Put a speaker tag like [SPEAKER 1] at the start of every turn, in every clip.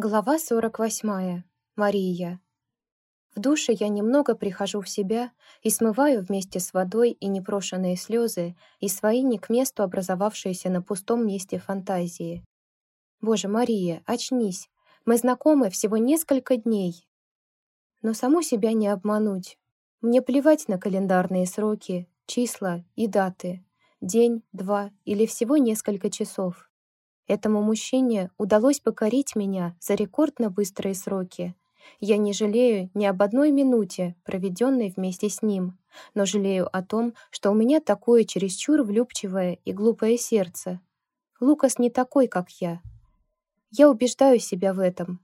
[SPEAKER 1] Глава 48. Мария. В душе я немного прихожу в себя и смываю вместе с водой и непрошенные слезы и свои не к месту образовавшиеся на пустом месте фантазии. Боже, Мария, очнись. Мы знакомы всего несколько дней. Но саму себя не обмануть. Мне плевать на календарные сроки, числа и даты. День, два или всего несколько часов. Этому мужчине удалось покорить меня за рекордно быстрые сроки. Я не жалею ни об одной минуте, проведенной вместе с ним, но жалею о том, что у меня такое чересчур влюбчивое и глупое сердце. Лукас не такой, как я. Я убеждаю себя в этом.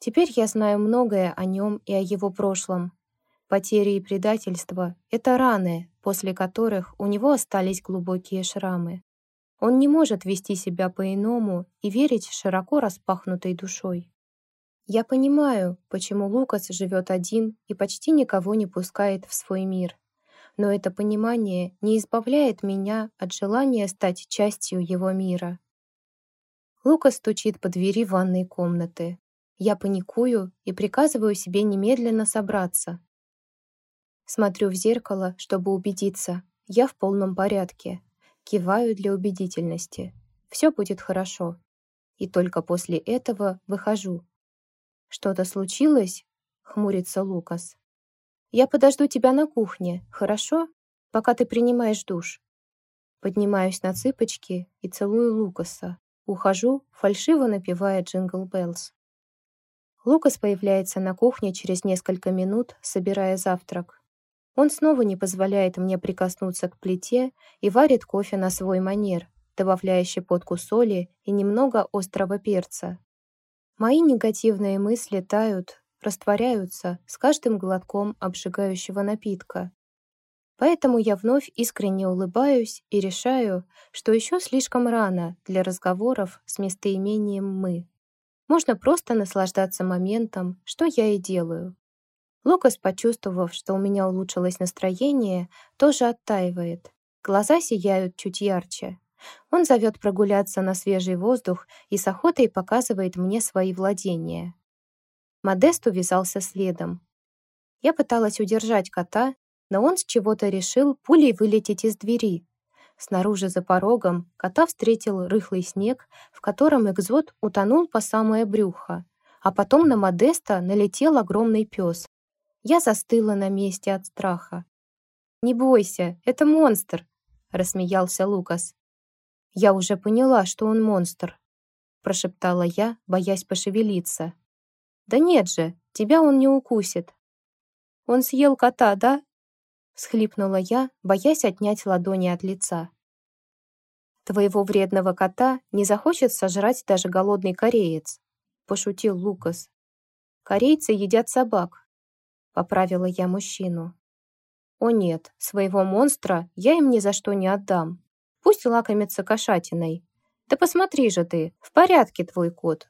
[SPEAKER 1] Теперь я знаю многое о нем и о его прошлом. Потери и предательство — это раны, после которых у него остались глубокие шрамы. Он не может вести себя по-иному и верить широко распахнутой душой. Я понимаю, почему Лукас живет один и почти никого не пускает в свой мир. Но это понимание не избавляет меня от желания стать частью его мира. Лукас стучит по двери ванной комнаты. Я паникую и приказываю себе немедленно собраться. Смотрю в зеркало, чтобы убедиться, я в полном порядке. Киваю для убедительности. Все будет хорошо. И только после этого выхожу. «Что-то случилось?» — хмурится Лукас. «Я подожду тебя на кухне, хорошо? Пока ты принимаешь душ». Поднимаюсь на цыпочки и целую Лукаса. Ухожу, фальшиво напевая «Jingle Bells». Лукас появляется на кухне через несколько минут, собирая завтрак. Он снова не позволяет мне прикоснуться к плите и варит кофе на свой манер, добавляя щепотку соли и немного острого перца. Мои негативные мысли тают, растворяются с каждым глотком обжигающего напитка. Поэтому я вновь искренне улыбаюсь и решаю, что еще слишком рано для разговоров с местоимением «мы». Можно просто наслаждаться моментом, что я и делаю. Лукас, почувствовав, что у меня улучшилось настроение, тоже оттаивает. Глаза сияют чуть ярче. Он зовет прогуляться на свежий воздух и с охотой показывает мне свои владения. Модест увязался следом. Я пыталась удержать кота, но он с чего-то решил пулей вылететь из двери. Снаружи за порогом кота встретил рыхлый снег, в котором экзот утонул по самое брюхо, а потом на Модеста налетел огромный пес. Я застыла на месте от страха. «Не бойся, это монстр!» — рассмеялся Лукас. «Я уже поняла, что он монстр», — прошептала я, боясь пошевелиться. «Да нет же, тебя он не укусит». «Он съел кота, да?» — всхлипнула я, боясь отнять ладони от лица. «Твоего вредного кота не захочет сожрать даже голодный кореец», — пошутил Лукас. «Корейцы едят собак, Поправила я мужчину. О нет, своего монстра я им ни за что не отдам. Пусть лакомится кошатиной. Да посмотри же ты, в порядке твой кот.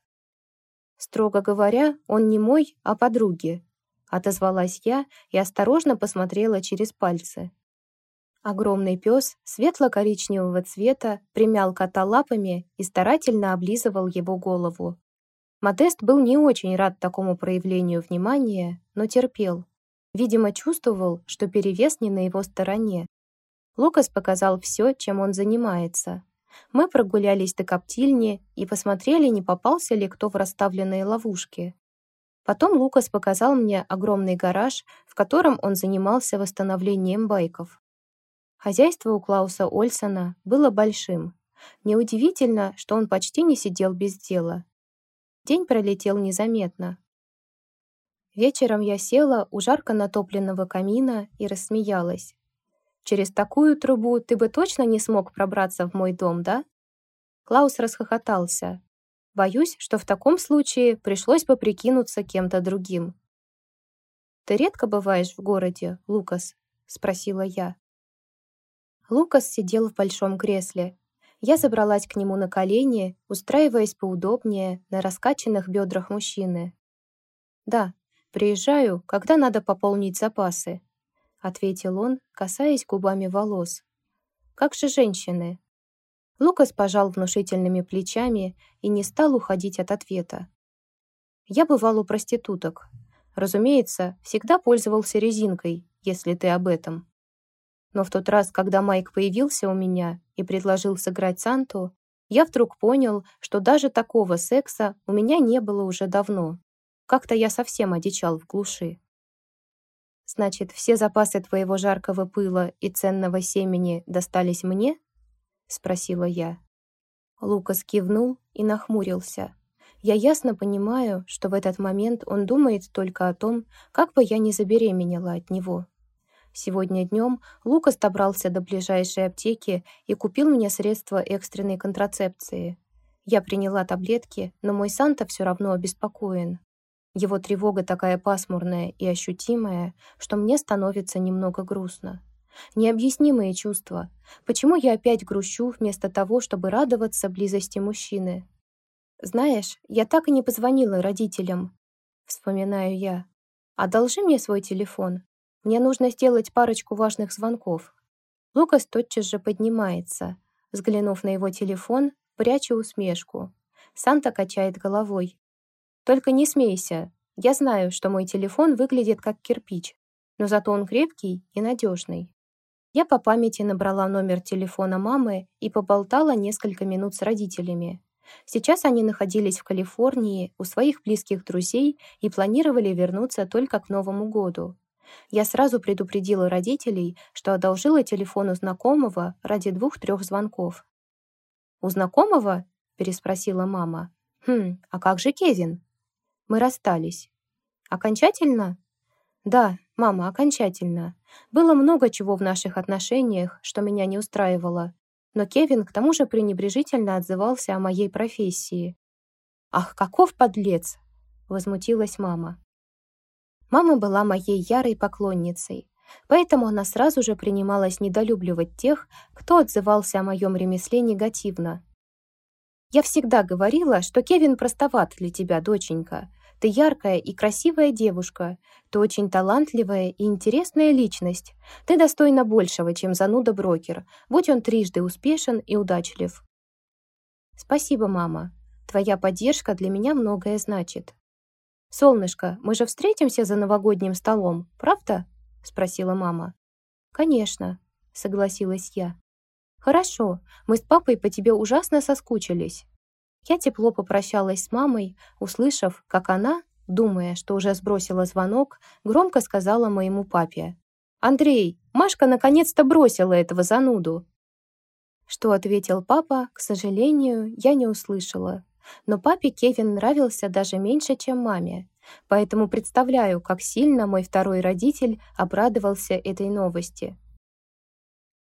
[SPEAKER 1] Строго говоря, он не мой, а подруги. Отозвалась я и осторожно посмотрела через пальцы. Огромный пес светло-коричневого цвета примял кота лапами и старательно облизывал его голову. Модест был не очень рад такому проявлению внимания, но терпел. Видимо, чувствовал, что перевес не на его стороне. Лукас показал все, чем он занимается. Мы прогулялись до коптильни и посмотрели, не попался ли кто в расставленные ловушки. Потом Лукас показал мне огромный гараж, в котором он занимался восстановлением байков. Хозяйство у Клауса Ольсона было большим. Неудивительно, что он почти не сидел без дела. День пролетел незаметно. Вечером я села у жарко натопленного камина и рассмеялась. «Через такую трубу ты бы точно не смог пробраться в мой дом, да?» Клаус расхохотался. «Боюсь, что в таком случае пришлось бы прикинуться кем-то другим». «Ты редко бываешь в городе, Лукас?» — спросила я. Лукас сидел в большом кресле, я забралась к нему на колени, устраиваясь поудобнее на раскачанных бедрах мужчины. «Да, приезжаю, когда надо пополнить запасы», — ответил он, касаясь губами волос. «Как же женщины?» Лукас пожал внушительными плечами и не стал уходить от ответа. Я бывал у проституток. Разумеется, всегда пользовался резинкой, если ты об этом. Но в тот раз, когда Майк появился у меня и предложил сыграть Санту, я вдруг понял, что даже такого секса у меня не было уже давно. Как-то я совсем одичал в глуши. «Значит, все запасы твоего жаркого пыла и ценного семени достались мне?» — спросила я. Лукас кивнул и нахмурился. Я ясно понимаю, что в этот момент он думает только о том, как бы я не забеременела от него. Сегодня днем Лукас добрался до ближайшей аптеки и купил мне средства экстренной контрацепции. Я приняла таблетки, но мой Санта все равно обеспокоен. Его тревога такая пасмурная и ощутимая, что мне становится немного грустно. Необъяснимые чувства. Почему я опять грущу вместо того, чтобы радоваться близости мужчины? Знаешь, я так и не позвонила родителям. Вспоминаю я. Одолжи мне свой телефон. Мне нужно сделать парочку важных звонков. Лукас тотчас же поднимается. Взглянув на его телефон, прячу усмешку. Санта качает головой. «Только не смейся. Я знаю, что мой телефон выглядит как кирпич, но зато он крепкий и надежный». Я по памяти набрала номер телефона мамы и поболтала несколько минут с родителями. Сейчас они находились в Калифорнии у своих близких друзей и планировали вернуться только к Новому году. Я сразу предупредила родителей, что одолжила телефон у знакомого ради двух-трех звонков. «У знакомого?» — переспросила мама. «Хм, а как же Кевин?» «Мы расстались». «Окончательно?» «Да, мама, окончательно. Было много чего в наших отношениях, что меня не устраивало. Но Кевин к тому же пренебрежительно отзывался о моей профессии. «Ах, каков подлец!» — возмутилась мама. Мама была моей ярой поклонницей, поэтому она сразу же принималась недолюбливать тех, кто отзывался о моем ремесле негативно. «Я всегда говорила, что Кевин простоват для тебя, доченька. Ты яркая и красивая девушка. Ты очень талантливая и интересная личность. Ты достойна большего, чем зануда-брокер, будь он трижды успешен и удачлив». «Спасибо, мама. Твоя поддержка для меня многое значит». «Солнышко, мы же встретимся за новогодним столом, правда?» — спросила мама. «Конечно», — согласилась я. «Хорошо, мы с папой по тебе ужасно соскучились». Я тепло попрощалась с мамой, услышав, как она, думая, что уже сбросила звонок, громко сказала моему папе. «Андрей, Машка наконец-то бросила этого зануду!» Что ответил папа, к сожалению, я не услышала. Но папе Кевин нравился даже меньше, чем маме. Поэтому представляю, как сильно мой второй родитель обрадовался этой новости.